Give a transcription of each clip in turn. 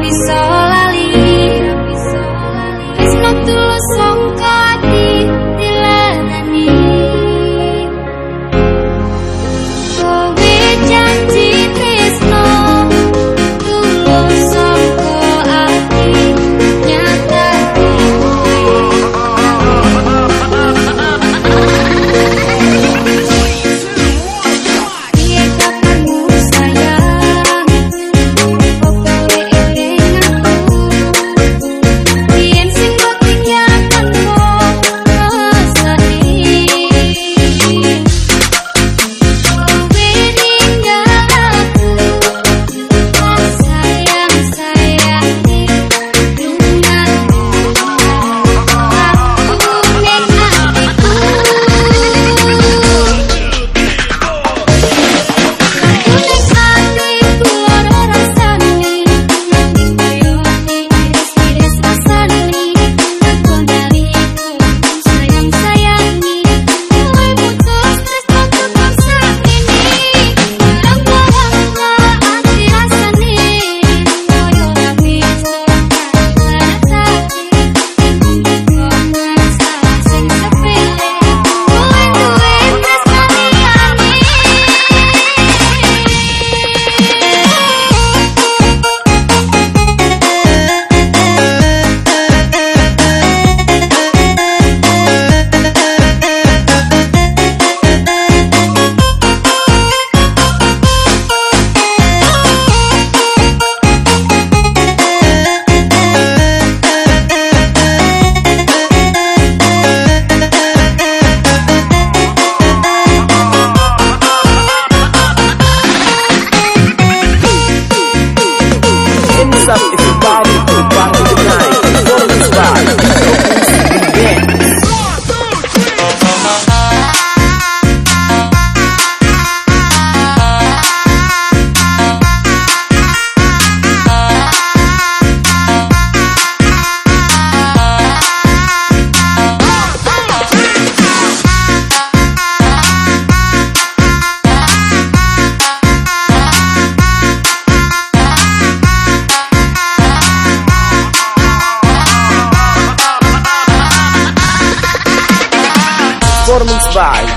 pisar.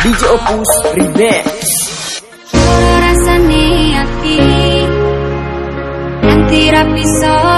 DJ Opus Remix. Rasane ati yang tirapi solat